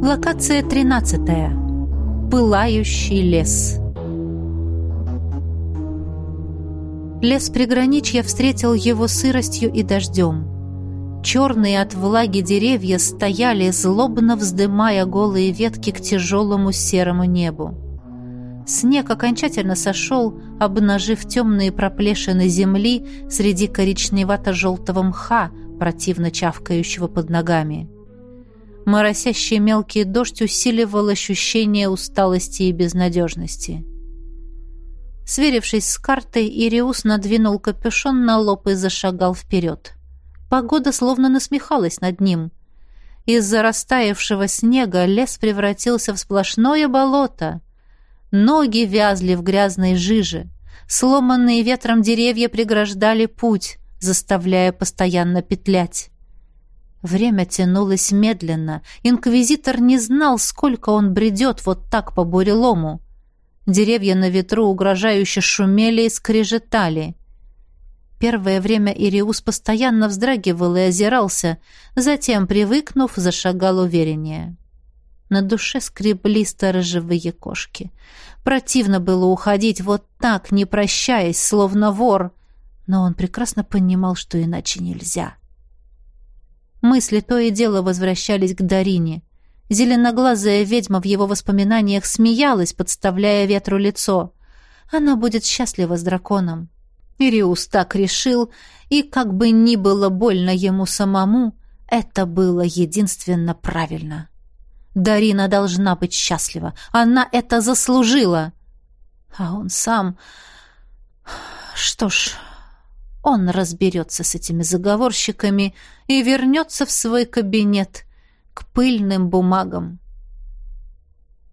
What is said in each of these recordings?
Локация 13. Пылающий лес. Лес приграничья встретил его сыростью и дождем. Черные от влаги деревья стояли, злобно вздымая голые ветки к тяжелому серому небу. Снег окончательно сошел, обнажив темные проплешины земли среди коричневато-желтого мха, противно чавкающего под ногами. Моросящий мелкий дождь усиливал ощущение усталости и безнадежности. Сверившись с картой, Ириус надвинул капюшон на лоб и зашагал вперед. Погода словно насмехалась над ним. Из-за растаявшего снега лес превратился в сплошное болото. Ноги вязли в грязной жиже. Сломанные ветром деревья преграждали путь, заставляя постоянно петлять. Время тянулось медленно. Инквизитор не знал, сколько он бредет вот так по бурелому. Деревья на ветру угрожающе шумели и скрежетали. Первое время Ириус постоянно вздрагивал и озирался, затем, привыкнув, зашагал увереннее. На душе скребли сторожевые кошки. Противно было уходить вот так, не прощаясь, словно вор, но он прекрасно понимал, что иначе нельзя. — Мысли то и дело возвращались к Дарине. Зеленоглазая ведьма в его воспоминаниях смеялась, подставляя ветру лицо. Она будет счастлива с драконом. Ириус так решил, и как бы ни было больно ему самому, это было единственно правильно. Дарина должна быть счастлива. Она это заслужила. А он сам... Что ж, он разберется с этими заговорщиками и вернется в свой кабинет к пыльным бумагам.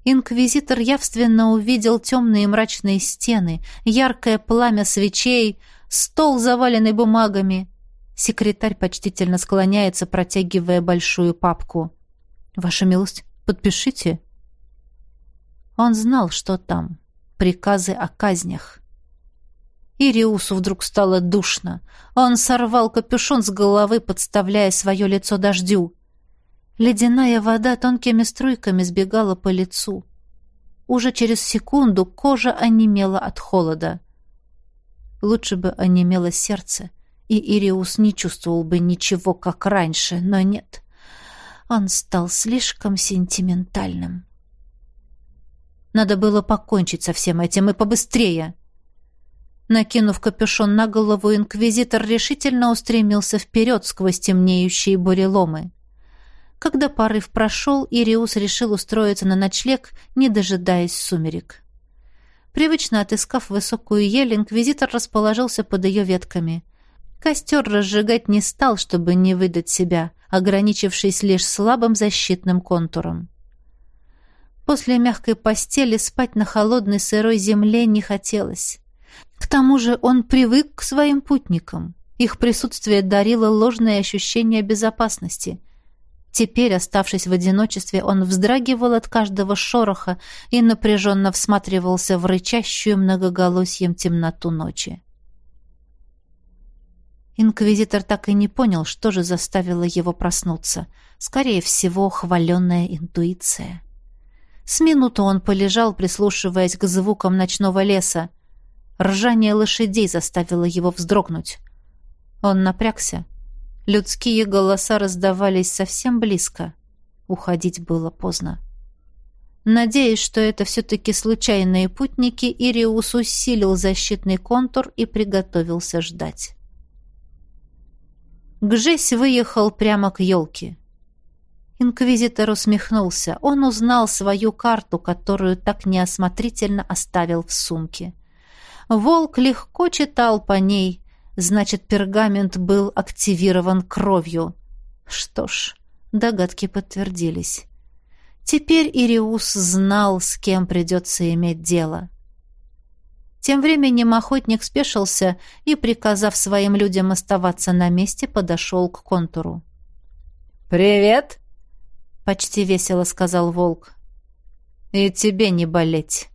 Инквизитор явственно увидел темные мрачные стены, яркое пламя свечей, стол, заваленный бумагами. Секретарь почтительно склоняется, протягивая большую папку. «Ваша милость, подпишите». Он знал, что там. Приказы о казнях. Ириусу вдруг стало душно. Он сорвал капюшон с головы, подставляя свое лицо дождю. Ледяная вода тонкими струйками сбегала по лицу. Уже через секунду кожа онемела от холода. Лучше бы онемело сердце, и Ириус не чувствовал бы ничего, как раньше, но нет. Он стал слишком сентиментальным. Надо было покончить со всем этим и побыстрее. — Накинув капюшон на голову, инквизитор решительно устремился вперед сквозь темнеющие буреломы. Когда порыв прошел, Ириус решил устроиться на ночлег, не дожидаясь сумерек. Привычно отыскав высокую ель, инквизитор расположился под ее ветками. Костер разжигать не стал, чтобы не выдать себя, ограничившись лишь слабым защитным контуром. После мягкой постели спать на холодной сырой земле не хотелось. К тому же он привык к своим путникам. Их присутствие дарило ложное ощущение безопасности. Теперь, оставшись в одиночестве, он вздрагивал от каждого шороха и напряженно всматривался в рычащую многоголосьем темноту ночи. Инквизитор так и не понял, что же заставило его проснуться. Скорее всего, хваленная интуиция. С минуту он полежал, прислушиваясь к звукам ночного леса. Ржание лошадей заставило его вздрогнуть. Он напрягся. Людские голоса раздавались совсем близко. Уходить было поздно. Надеясь, что это все-таки случайные путники, Ириус усилил защитный контур и приготовился ждать. Гжесь выехал прямо к елке. Инквизитор усмехнулся. Он узнал свою карту, которую так неосмотрительно оставил в сумке. — Волк легко читал по ней, значит, пергамент был активирован кровью. Что ж, догадки подтвердились. Теперь Ириус знал, с кем придется иметь дело. Тем временем охотник спешился и, приказав своим людям оставаться на месте, подошел к контуру. «Привет!» — почти весело сказал волк. «И тебе не болеть!»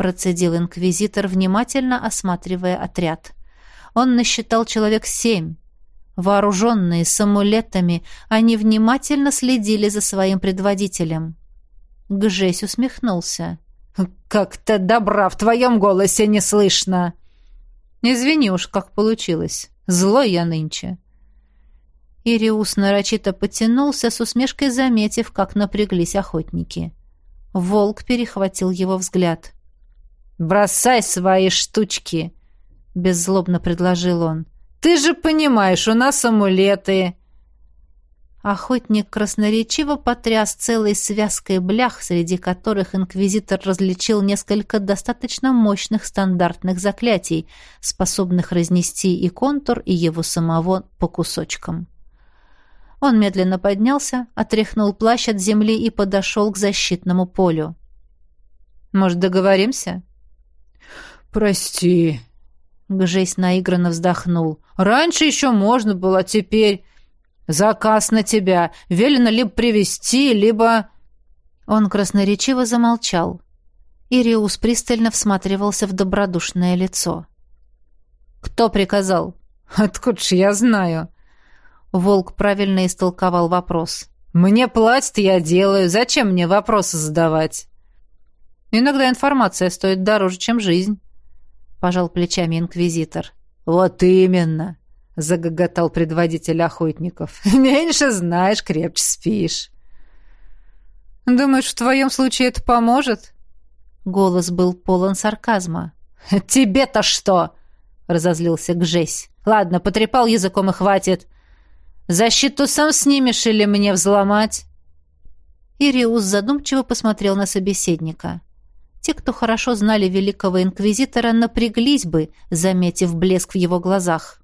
Процедил инквизитор, внимательно осматривая отряд. Он насчитал человек семь. Вооруженные с амулетами, они внимательно следили за своим предводителем. Гжесь усмехнулся. «Как-то добра в твоем голосе не слышно!» «Извини уж, как получилось. Злой я нынче». Ириус нарочито потянулся, с усмешкой заметив, как напряглись охотники. Волк перехватил его взгляд. «Бросай свои штучки!» — беззлобно предложил он. «Ты же понимаешь, у нас амулеты!» Охотник красноречиво потряс целой связкой блях, среди которых инквизитор различил несколько достаточно мощных стандартных заклятий, способных разнести и контур, и его самого по кусочкам. Он медленно поднялся, отряхнул плащ от земли и подошел к защитному полю. «Может, договоримся?» «Прости», — Гжесь наигранно вздохнул. «Раньше еще можно было, теперь...» Заказ на тебя. Велено либо привести, либо...» Он красноречиво замолчал. Ириус пристально всматривался в добродушное лицо. «Кто приказал?» «Откуда ж я знаю?» Волк правильно истолковал вопрос. «Мне платят, я делаю. Зачем мне вопросы задавать?» «Иногда информация стоит дороже, чем жизнь», — пожал плечами инквизитор. «Вот именно загоготал предводитель охотников. «Меньше знаешь, крепче спишь». «Думаешь, в твоем случае это поможет?» Голос был полон сарказма. «Тебе-то что?» — разозлился Гжесь. «Ладно, потрепал языком и хватит. Защиту сам снимешь или мне взломать?» Ириус задумчиво посмотрел на собеседника. Те, кто хорошо знали великого инквизитора, напряглись бы, заметив блеск в его глазах.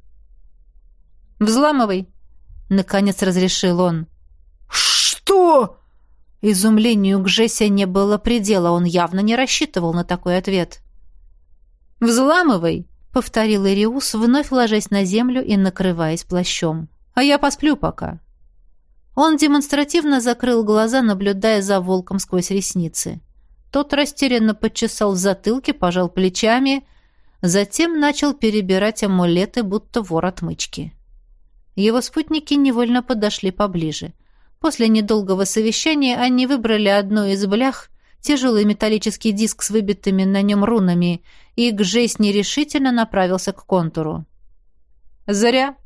«Взламывай!» — наконец разрешил он. «Что?» Изумлению Гжеся не было предела, он явно не рассчитывал на такой ответ. «Взламывай!» — повторил Ириус, вновь ложась на землю и накрываясь плащом. «А я посплю пока». Он демонстративно закрыл глаза, наблюдая за волком сквозь ресницы. Тот растерянно подчесал в затылке, пожал плечами, затем начал перебирать амулеты, будто вор отмычки. Его спутники невольно подошли поближе. После недолгого совещания они выбрали одну из блях, тяжелый металлический диск с выбитыми на нем рунами, и Гжейс нерешительно направился к контуру. «Зря!»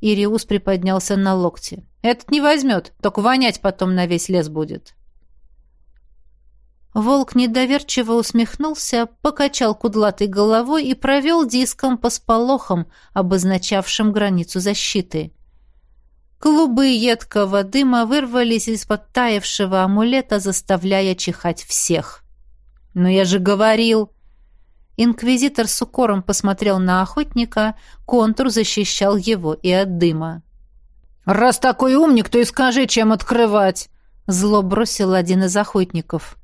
Ириус приподнялся на локте. «Этот не возьмет, только вонять потом на весь лес будет». Волк недоверчиво усмехнулся, покачал кудлатой головой и провел диском по сполохам, обозначавшим границу защиты. Клубы едкого дыма вырвались из-под таявшего амулета, заставляя чихать всех. «Но я же говорил!» Инквизитор с укором посмотрел на охотника, контур защищал его и от дыма. «Раз такой умник, то и скажи, чем открывать!» Зло бросил один из охотников.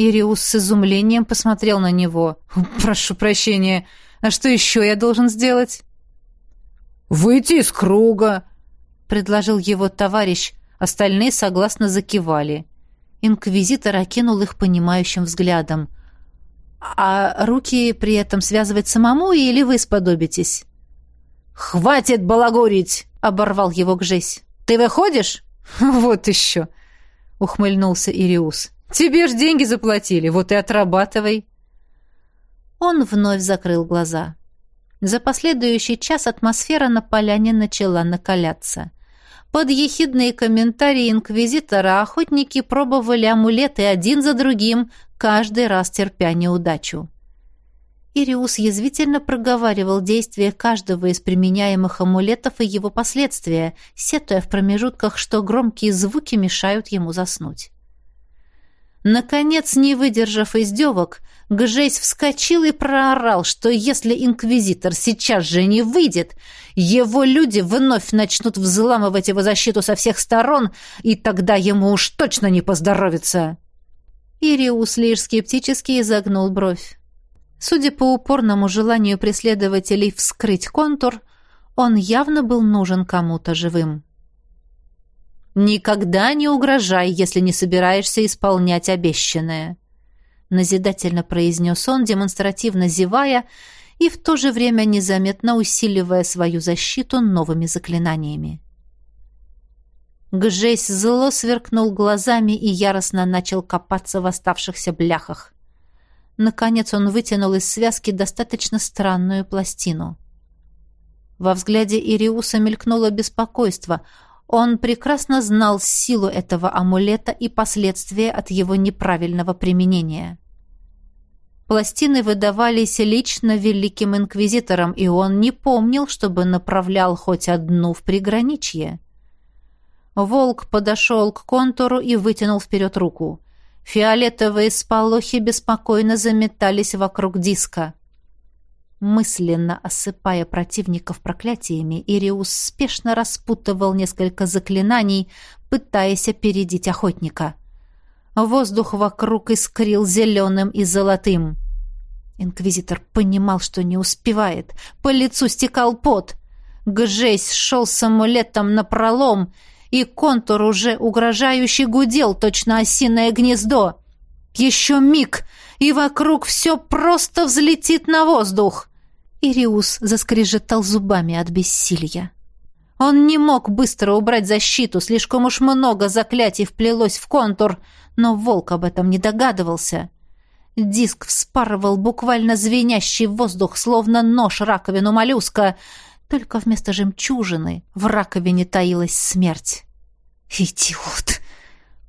Ириус с изумлением посмотрел на него. «Прошу прощения, а что еще я должен сделать?» «Выйти из круга», — предложил его товарищ. Остальные согласно закивали. Инквизитор окинул их понимающим взглядом. «А руки при этом связывать самому или вы сподобитесь?» «Хватит балагурить!» — оборвал его Гжесь. «Ты выходишь?» «Вот еще!» — ухмыльнулся Ириус. Тебе ж деньги заплатили, вот и отрабатывай. Он вновь закрыл глаза. За последующий час атмосфера на поляне начала накаляться. Под ехидные комментарии инквизитора охотники пробовали амулеты один за другим, каждый раз терпя неудачу. Ириус язвительно проговаривал действия каждого из применяемых амулетов и его последствия, сетуя в промежутках, что громкие звуки мешают ему заснуть. Наконец, не выдержав издевок, Гжесь вскочил и проорал, что если инквизитор сейчас же не выйдет, его люди вновь начнут взламывать его защиту со всех сторон, и тогда ему уж точно не поздоровится. Ириус лишь скептически изогнул бровь. Судя по упорному желанию преследователей вскрыть контур, он явно был нужен кому-то живым. «Никогда не угрожай, если не собираешься исполнять обещанное», назидательно произнес он, демонстративно зевая, и в то же время незаметно усиливая свою защиту новыми заклинаниями. Гжесь зло сверкнул глазами и яростно начал копаться в оставшихся бляхах. Наконец он вытянул из связки достаточно странную пластину. Во взгляде Ириуса мелькнуло беспокойство. Он прекрасно знал силу этого амулета и последствия от его неправильного применения. Пластины выдавались лично великим инквизиторам, и он не помнил, чтобы направлял хоть одну в приграничье. Волк подошел к контуру и вытянул вперед руку. Фиолетовые сполохи беспокойно заметались вокруг диска. Мысленно осыпая противников проклятиями, Ириус спешно распутывал несколько заклинаний, пытаясь опередить охотника. Воздух вокруг искрил зеленым и золотым. Инквизитор понимал, что не успевает. По лицу стекал пот. Гжесь шел с амулетом напролом, и контур уже угрожающе гудел, точно осиное гнездо. Еще миг, и вокруг все просто взлетит на воздух. Ириус заскрежетал зубами от бессилия. Он не мог быстро убрать защиту, слишком уж много заклятий вплелось в контур, но волк об этом не догадывался. Диск вспарывал буквально звенящий воздух, словно нож раковину моллюска — только вместо жемчужины в раковине таилась смерть. «Идиот!» —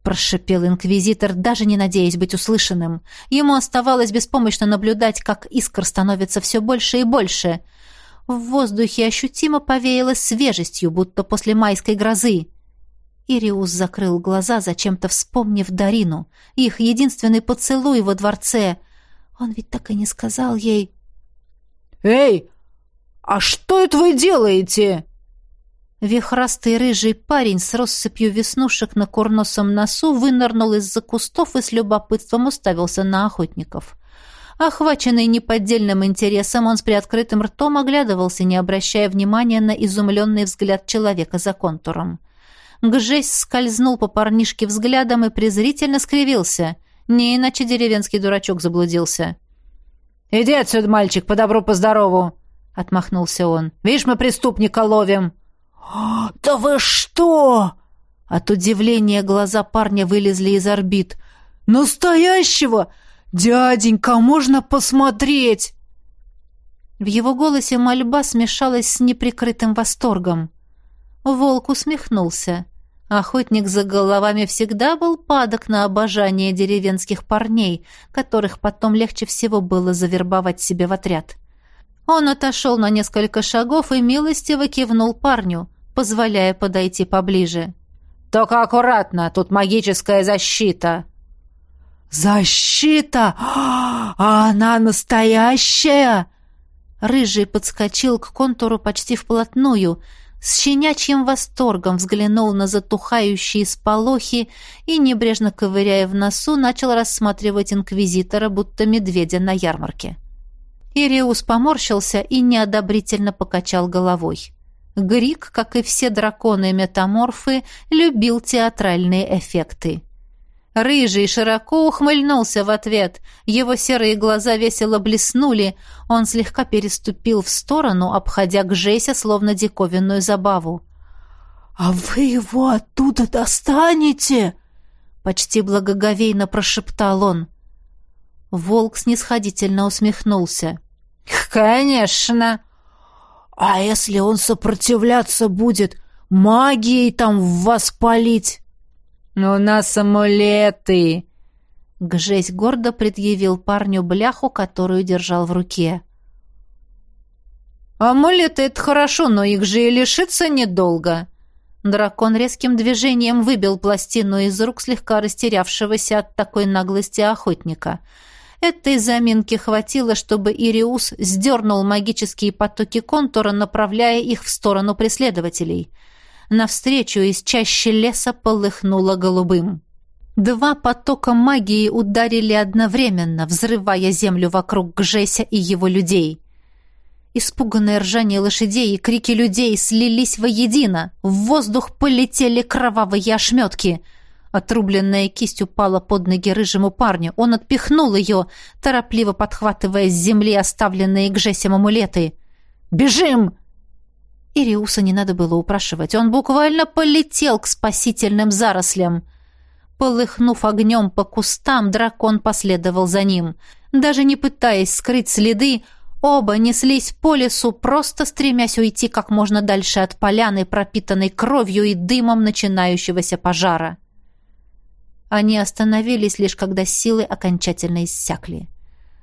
прошипел инквизитор, даже не надеясь быть услышанным. Ему оставалось беспомощно наблюдать, как искр становится все больше и больше. В воздухе ощутимо повеяло свежестью, будто после майской грозы. Ириус закрыл глаза, зачем-то вспомнив Дарину, их единственный поцелуй во дворце. Он ведь так и не сказал ей... «Эй, «А что это вы делаете?» Вихрастый рыжий парень с россыпью веснушек на курносом носу вынырнул из-за кустов и с любопытством уставился на охотников. Охваченный неподдельным интересом, он с приоткрытым ртом оглядывался, не обращая внимания на изумленный взгляд человека за контуром. Гжесь скользнул по парнишке взглядом и презрительно скривился. Не иначе деревенский дурачок заблудился. «Иди отсюда, мальчик, по добру, по здорову!» — отмахнулся он. «Видишь, мы преступника ловим!» «Да вы что?» От удивления глаза парня вылезли из орбит. «Настоящего? Дяденька, можно посмотреть?» В его голосе мольба смешалась с неприкрытым восторгом. Волк усмехнулся. Охотник за головами всегда был падок на обожание деревенских парней, которых потом легче всего было завербовать себе в отряд. Он отошел на несколько шагов и милостиво кивнул парню, позволяя подойти поближе. «Только аккуратно, тут магическая защита». «Защита? А она настоящая?» Рыжий подскочил к контуру почти вплотную, с щенячьим восторгом взглянул на затухающие сполохи и, небрежно ковыряя в носу, начал рассматривать инквизитора, будто медведя на ярмарке. Ириус поморщился и неодобрительно покачал головой. Грик, как и все драконы-метаморфы, любил театральные эффекты. Рыжий широко ухмыльнулся в ответ. Его серые глаза весело блеснули. Он слегка переступил в сторону, обходя Гжеся, словно диковинную забаву. «А вы его оттуда достанете?» Почти благоговейно прошептал он. Волк снисходительно усмехнулся. «Конечно!» «А если он сопротивляться будет, магией там в вас палить?» «У нас амулеты!» Гжесь гордо предъявил парню бляху, которую держал в руке. «Амулеты — это хорошо, но их же и лишиться недолго!» Дракон резким движением выбил пластину из рук слегка растерявшегося от такой наглости охотника — Этой заминки хватило, чтобы Ириус сдернул магические потоки контура, направляя их в сторону преследователей. Навстречу из чаще леса полыхнуло голубым. Два потока магии ударили одновременно, взрывая землю вокруг Гжеся и его людей. Испуганное ржание лошадей и крики людей слились воедино. В воздух полетели кровавые ошметки — Отрубленная кисть упала под ноги рыжему парню. Он отпихнул ее, торопливо подхватывая с земли оставленные Гжесем амулеты. «Бежим!» Ириуса не надо было упрашивать. Он буквально полетел к спасительным зарослям. Полыхнув огнем по кустам, дракон последовал за ним. Даже не пытаясь скрыть следы, оба неслись по лесу, просто стремясь уйти как можно дальше от поляны, пропитанной кровью и дымом начинающегося пожара. Они остановились лишь когда силы окончательно иссякли.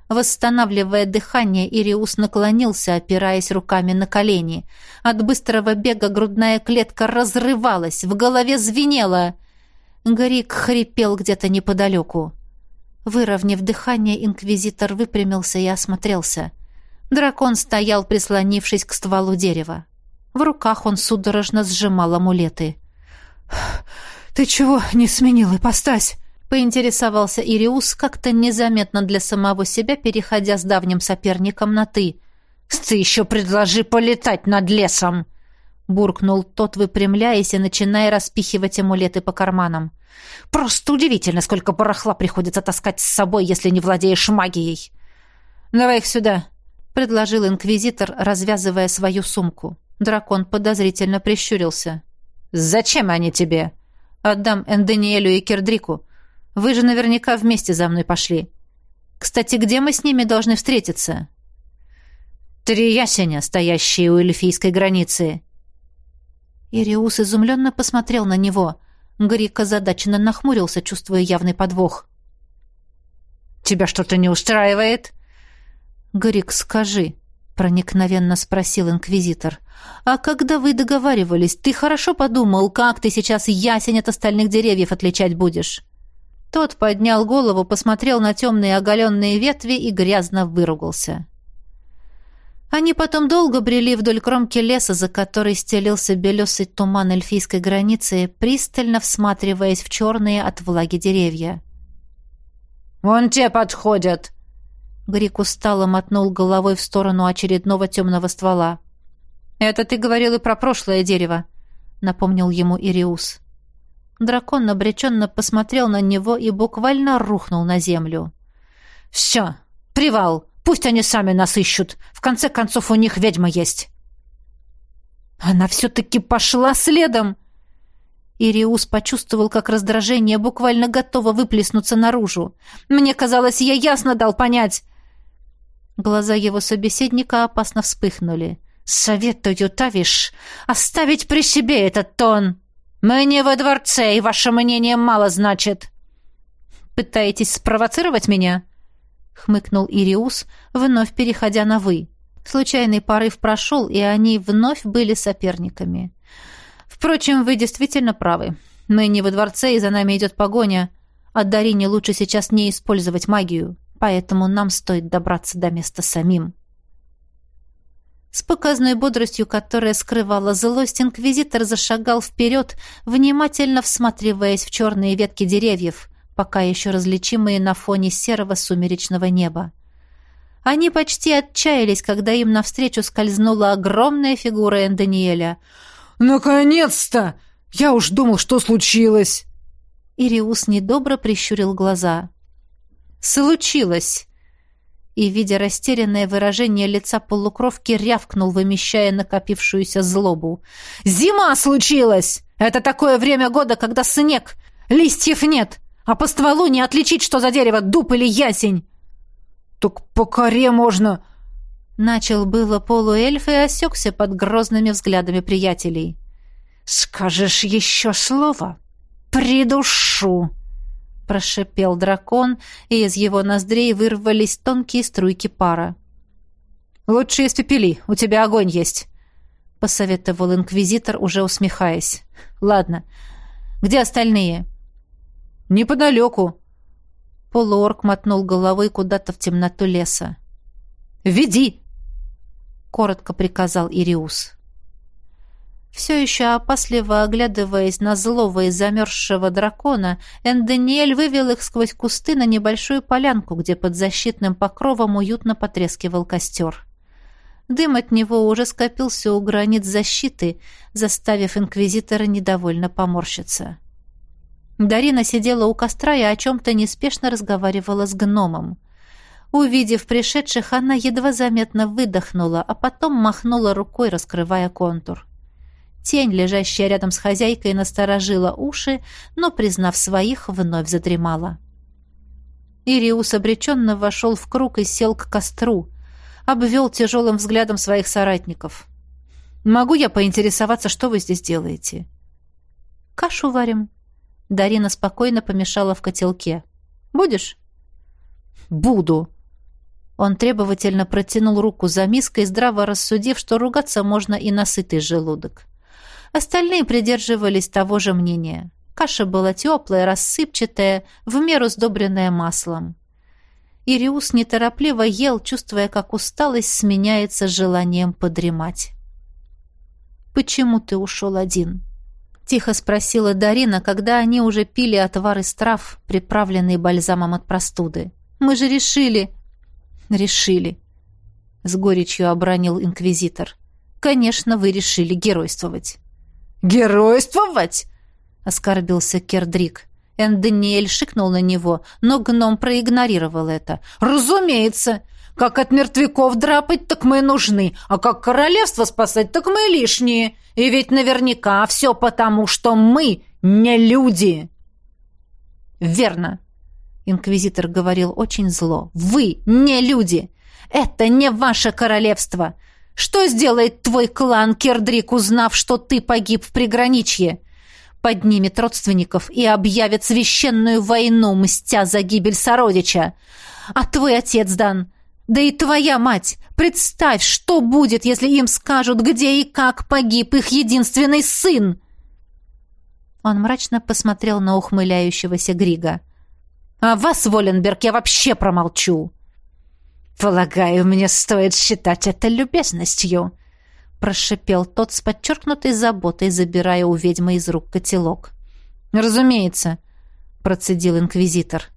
Восстанавливая дыхание, Ириус наклонился, опираясь руками на колени. От быстрого бега грудная клетка разрывалась, в голове звенело. Грик хрипел где-то неподалеку. Выровняв дыхание, инквизитор выпрямился и осмотрелся. Дракон стоял, прислонившись к стволу дерева. В руках он судорожно сжимал амулеты. «Ты чего не сменил ипостась?» поинтересовался Ириус, как-то незаметно для самого себя, переходя с давним соперником на «ты». «Ты еще предложи полетать над лесом!» буркнул тот, выпрямляясь и начиная распихивать амулеты по карманам. «Просто удивительно, сколько барахла приходится таскать с собой, если не владеешь магией!» «Давай их сюда!» — предложил инквизитор, развязывая свою сумку. Дракон подозрительно прищурился. «Зачем они тебе?» «Отдам Эндониэлю и Кердрику. Вы же наверняка вместе за мной пошли. Кстати, где мы с ними должны встретиться?» «Три ясеня, стоящие у эльфийской границы». Ириус изумленно посмотрел на него. Грик озадаченно нахмурился, чувствуя явный подвох. «Тебя что-то не устраивает?» «Грик, скажи», — проникновенно спросил инквизитор. «А когда вы договаривались, ты хорошо подумал, как ты сейчас ясень от остальных деревьев отличать будешь?» Тот поднял голову, посмотрел на темные оголенные ветви и грязно выругался. Они потом долго брели вдоль кромки леса, за которой стелился белесый туман эльфийской границы, пристально всматриваясь в черные от влаги деревья. «Вон те подходят!» Грик устало мотнул головой в сторону очередного темного ствола. «Это ты говорил и про прошлое дерево», — напомнил ему Ириус. Дракон обреченно посмотрел на него и буквально рухнул на землю. «Все, привал! Пусть они сами нас ищут! В конце концов, у них ведьма есть!» «Она все-таки пошла следом!» Ириус почувствовал, как раздражение буквально готово выплеснуться наружу. «Мне казалось, я ясно дал понять!» Глаза его собеседника опасно вспыхнули. «Советую, Тавиш, оставить при себе этот тон!» «Мы не во дворце, и ваше мнение мало значит». «Пытаетесь спровоцировать меня?» — хмыкнул Ириус, вновь переходя на «вы». Случайный порыв прошел, и они вновь были соперниками. «Впрочем, вы действительно правы. Мы не во дворце, и за нами идет погоня. А Дарине лучше сейчас не использовать магию, поэтому нам стоит добраться до места самим». С показной бодростью, которая скрывала злость, инквизитор зашагал вперед, внимательно всматриваясь в черные ветки деревьев, пока еще различимые на фоне серого сумеречного неба. Они почти отчаялись, когда им навстречу скользнула огромная фигура Эндониэля. «Наконец-то! Я уж думал, что случилось!» Ириус недобро прищурил глаза. «Случилось!» и, видя растерянное выражение лица полукровки, рявкнул, вымещая накопившуюся злобу. «Зима случилась! Это такое время года, когда снег! Листьев нет, а по стволу не отличить, что за дерево, дуб или ясень!» «Так по коре можно...» Начал было полуэльф и осекся под грозными взглядами приятелей. «Скажешь еще слово? Придушу!» Прошипел дракон, и из его ноздрей вырвались тонкие струйки пара. «Лучше испепели, у тебя огонь есть», — посоветовал инквизитор, уже усмехаясь. «Ладно. Где остальные?» «Неподалеку». Полуорк мотнул головой куда-то в темноту леса. «Веди!» — коротко приказал Ириус. Все еще опасливо оглядываясь на злого и замерзшего дракона, Эндониэль вывел их сквозь кусты на небольшую полянку, где под защитным покровом уютно потрескивал костер. Дым от него уже скопился у границ защиты, заставив инквизитора недовольно поморщиться. Дарина сидела у костра и о чем-то неспешно разговаривала с гномом. Увидев пришедших, она едва заметно выдохнула, а потом махнула рукой, раскрывая контур. Тень, лежащая рядом с хозяйкой, насторожила уши, но, признав своих, вновь задремала. Ириус обреченно вошел в круг и сел к костру, обвел тяжелым взглядом своих соратников. «Могу я поинтересоваться, что вы здесь делаете?» «Кашу варим». Дарина спокойно помешала в котелке. «Будешь?» «Буду», он требовательно протянул руку за миской, здраво рассудив, что ругаться можно и на сытый желудок. Остальные придерживались того же мнения. Каша была теплая, рассыпчатая, в меру сдобренная маслом. Ириус неторопливо ел, чувствуя, как усталость сменяется желанием подремать. «Почему ты ушел один?» — тихо спросила Дарина, когда они уже пили отвар из трав, приправленный бальзамом от простуды. «Мы же решили...» решили», — с горечью обронил инквизитор. «Конечно, вы решили геройствовать». «Геройствовать?» — оскорбился Кердрик. Эндениэль шикнул на него, но гном проигнорировал это. «Разумеется! Как от мертвяков драпать, так мы нужны, а как королевство спасать, так мы лишние. И ведь наверняка все потому, что мы не люди!» «Верно!» Инквизитор говорил очень зло. «Вы не люди! Это не ваше королевство! Что сделает твой клан, Кердрик, узнав, что ты погиб в приграничье? Поднимет родственников и объявит священную войну, мстя за гибель сородича. А твой отец, Дан, да и твоя мать, представь, что будет, если им скажут, где и как погиб их единственный сын!» Он мрачно посмотрел на ухмыляющегося Грига. А вас, Воленберг, я вообще промолчу. Полагаю, мне стоит считать это любезностью, прошипел тот с подчеркнутой заботой, забирая у ведьмы из рук котелок. Разумеется, процедил инквизитор.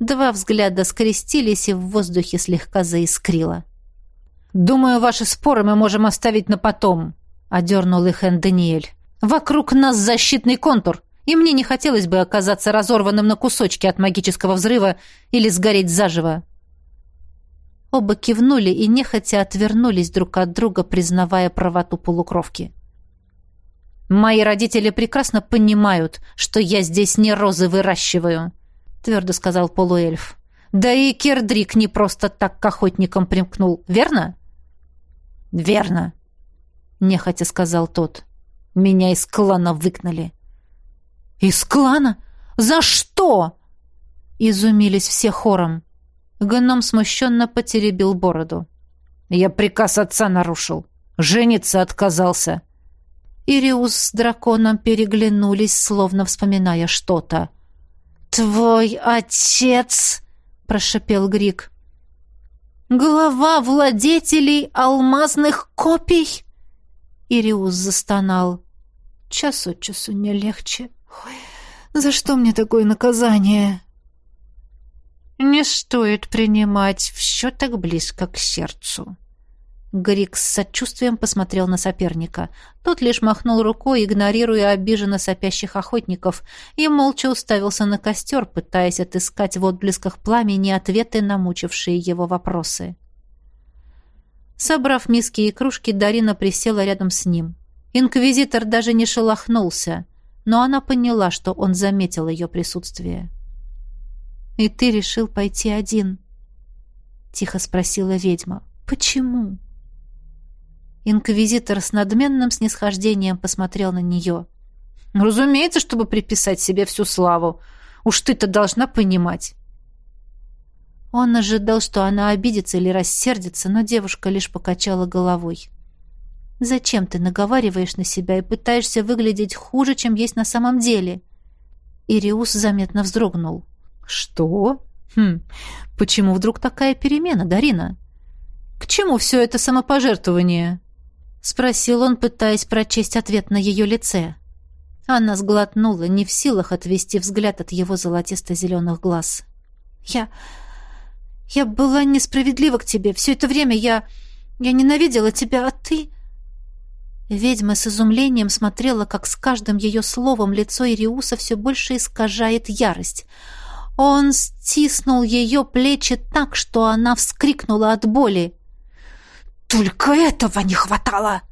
Два взгляда скрестились и в воздухе слегка заискрило. «Думаю, ваши споры мы можем оставить на потом», — одернул их Эн Даниэль. «Вокруг нас защитный контур и мне не хотелось бы оказаться разорванным на кусочки от магического взрыва или сгореть заживо. Оба кивнули и нехотя отвернулись друг от друга, признавая правоту полукровки. «Мои родители прекрасно понимают, что я здесь не розы выращиваю», — твердо сказал полуэльф. «Да и Кердрик не просто так к охотникам примкнул, верно?» «Верно», — нехотя сказал тот. «Меня из клана выгнали». «Из клана? За что?» Изумились все хором. Гном смущенно потеребил бороду. «Я приказ отца нарушил. Жениться отказался». Ириус с драконом переглянулись, словно вспоминая что-то. «Твой отец!» — прошепел Грик. «Глава владетелей алмазных копий?» Ириус застонал. «Час от часу не легче». Ой, за что мне такое наказание? Не стоит принимать все так близко к сердцу. Грик с сочувствием посмотрел на соперника. Тот лишь махнул рукой, игнорируя обиженно сопящих охотников, и молча уставился на костер, пытаясь отыскать в отблесках пламени ответы на мучившие его вопросы. Собрав миски и кружки, Дарина присела рядом с ним. Инквизитор даже не шелохнулся но она поняла, что он заметил ее присутствие. «И ты решил пойти один?» — тихо спросила ведьма. «Почему?» Инквизитор с надменным снисхождением посмотрел на нее. «Разумеется, чтобы приписать себе всю славу. Уж ты-то должна понимать». Он ожидал, что она обидится или рассердится, но девушка лишь покачала головой. Зачем ты наговариваешь на себя и пытаешься выглядеть хуже, чем есть на самом деле?» Ириус заметно вздрогнул. «Что? Хм, почему вдруг такая перемена, Дарина? К чему все это самопожертвование?» Спросил он, пытаясь прочесть ответ на ее лице. Она сглотнула, не в силах отвести взгляд от его золотисто-зеленых глаз. «Я... я была несправедлива к тебе. Все это время я... я ненавидела тебя, а ты...» Ведьма с изумлением смотрела, как с каждым ее словом лицо Ириуса все больше искажает ярость. Он стиснул ее плечи так, что она вскрикнула от боли. «Только этого не хватало!»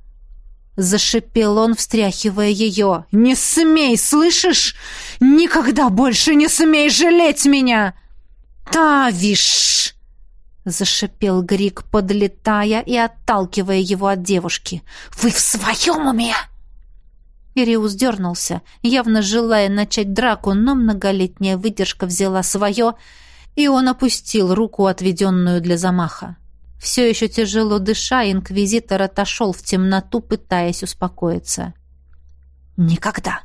Зашипел он, встряхивая ее. «Не смей, слышишь? Никогда больше не смей жалеть меня!» «Тавиш!» Зашипел Грик, подлетая и отталкивая его от девушки. «Вы в своем уме?» Ириус дернулся, явно желая начать драку, но многолетняя выдержка взяла свое, и он опустил руку, отведенную для замаха. Все еще тяжело дыша, инквизитор отошел в темноту, пытаясь успокоиться. «Никогда!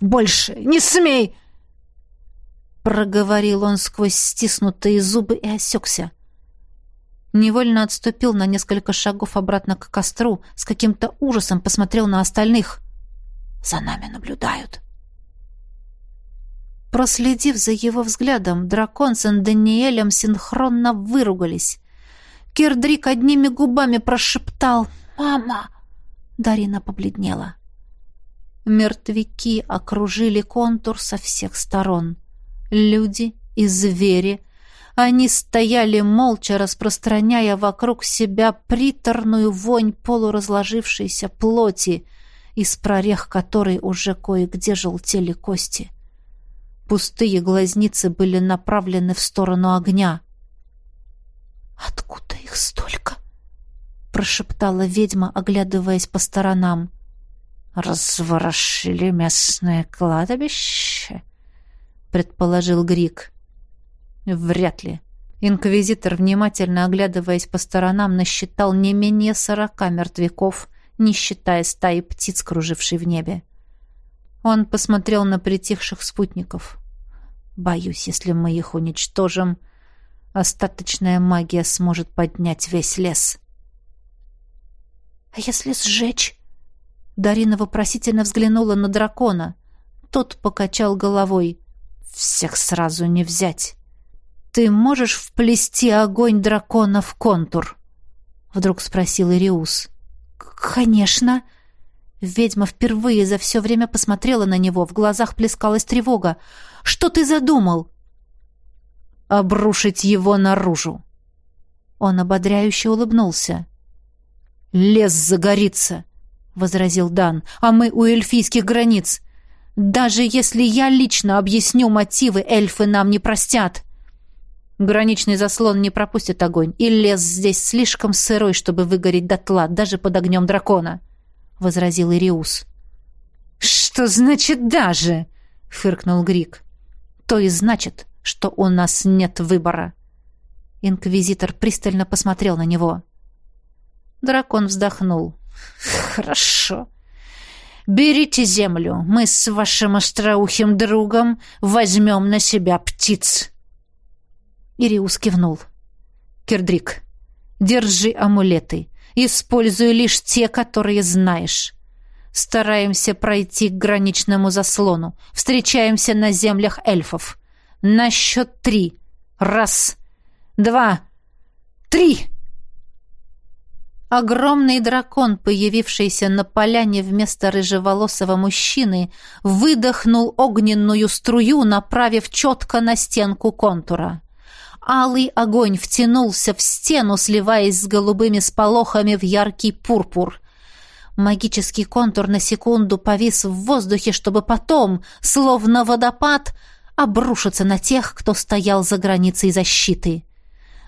Больше! Не смей!» Проговорил он сквозь стиснутые зубы и осекся. Невольно отступил на несколько шагов обратно к костру, с каким-то ужасом посмотрел на остальных. «За нами наблюдают!» Проследив за его взглядом, дракон с Даниэлем синхронно выругались. Кирдрик одними губами прошептал «Мама!» Дарина побледнела. Мертвяки окружили контур со всех сторон. Люди и звери. Они стояли молча, распространяя вокруг себя приторную вонь полуразложившейся плоти, из прорех которой уже кое-где желтели кости. Пустые глазницы были направлены в сторону огня. «Откуда их столько?» — прошептала ведьма, оглядываясь по сторонам. «Разворошили местное кладбище?» — предположил Грик. «Вряд ли». Инквизитор, внимательно оглядываясь по сторонам, насчитал не менее сорока мертвяков, не считая стаи птиц, кружившей в небе. Он посмотрел на притихших спутников. «Боюсь, если мы их уничтожим, Остаточная магия сможет поднять весь лес. «А если сжечь?» Дарина вопросительно взглянула на дракона. Тот покачал головой. «Всех сразу не взять. Ты можешь вплести огонь дракона в контур?» Вдруг спросил Ириус. «Конечно!» Ведьма впервые за все время посмотрела на него, в глазах плескалась тревога. «Что ты задумал?» обрушить его наружу. Он ободряюще улыбнулся. «Лес загорится», — возразил Дан, — «а мы у эльфийских границ. Даже если я лично объясню мотивы, эльфы нам не простят». Граничный заслон не пропустит огонь, и лес здесь слишком сырой, чтобы выгореть дотла, даже под огнем дракона», — возразил Ириус. «Что значит «даже»?» — фыркнул Грик. «То и значит, что у нас нет выбора. Инквизитор пристально посмотрел на него. Дракон вздохнул. «Хорошо. Берите землю. Мы с вашим остроухим другом возьмем на себя птиц». Ириус кивнул. «Кирдрик, держи амулеты. Используй лишь те, которые знаешь. Стараемся пройти к граничному заслону. Встречаемся на землях эльфов. На счет три. Раз, два, три!» Огромный дракон, появившийся на поляне вместо рыжеволосого мужчины, выдохнул огненную струю, направив четко на стенку контура. Алый огонь втянулся в стену, сливаясь с голубыми сполохами в яркий пурпур. Магический контур на секунду повис в воздухе, чтобы потом, словно водопад, обрушиться на тех, кто стоял за границей защиты.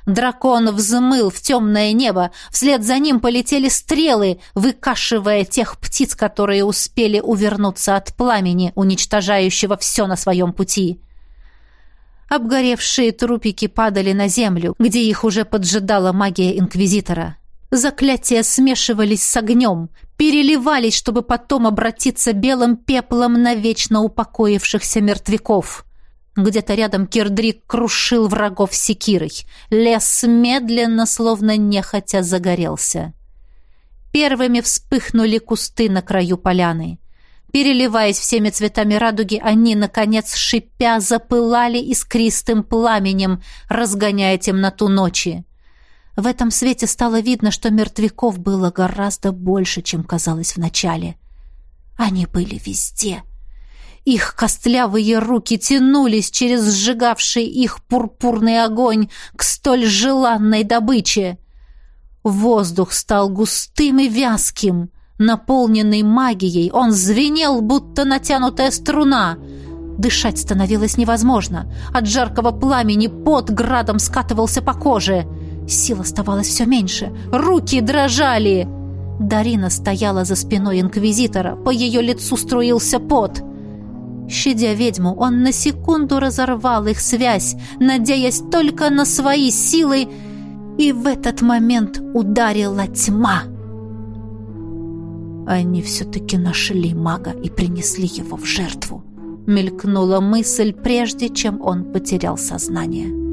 Дракон взмыл в темное небо, вслед за ним полетели стрелы, выкашивая тех птиц, которые успели увернуться от пламени, уничтожающего все на своем пути. Обгоревшие трупики падали на землю, где их уже поджидала магия Инквизитора. Заклятия смешивались с огнем, переливались, чтобы потом обратиться белым пеплом на вечно упокоившихся мертвяков. Где-то рядом Кирдрик крушил врагов секирой. Лес медленно, словно нехотя, загорелся. Первыми вспыхнули кусты на краю поляны. Переливаясь всеми цветами радуги, они, наконец, шипя, запылали искристым пламенем, разгоняя темноту ночи. В этом свете стало видно, что мертвяков было гораздо больше, чем казалось вначале. Они были везде. Их костлявые руки тянулись через сжигавший их пурпурный огонь к столь желанной добыче. Воздух стал густым и вязким. Наполненный магией, он звенел, будто натянутая струна. Дышать становилось невозможно. От жаркого пламени пот градом скатывался по коже. Сил оставалось все меньше. Руки дрожали. Дарина стояла за спиной инквизитора. По ее лицу струился пот. Щадя ведьму, он на секунду разорвал их связь, надеясь только на свои силы, и в этот момент ударила тьма. Они все-таки нашли мага и принесли его в жертву. Мелькнула мысль, прежде чем он потерял сознание.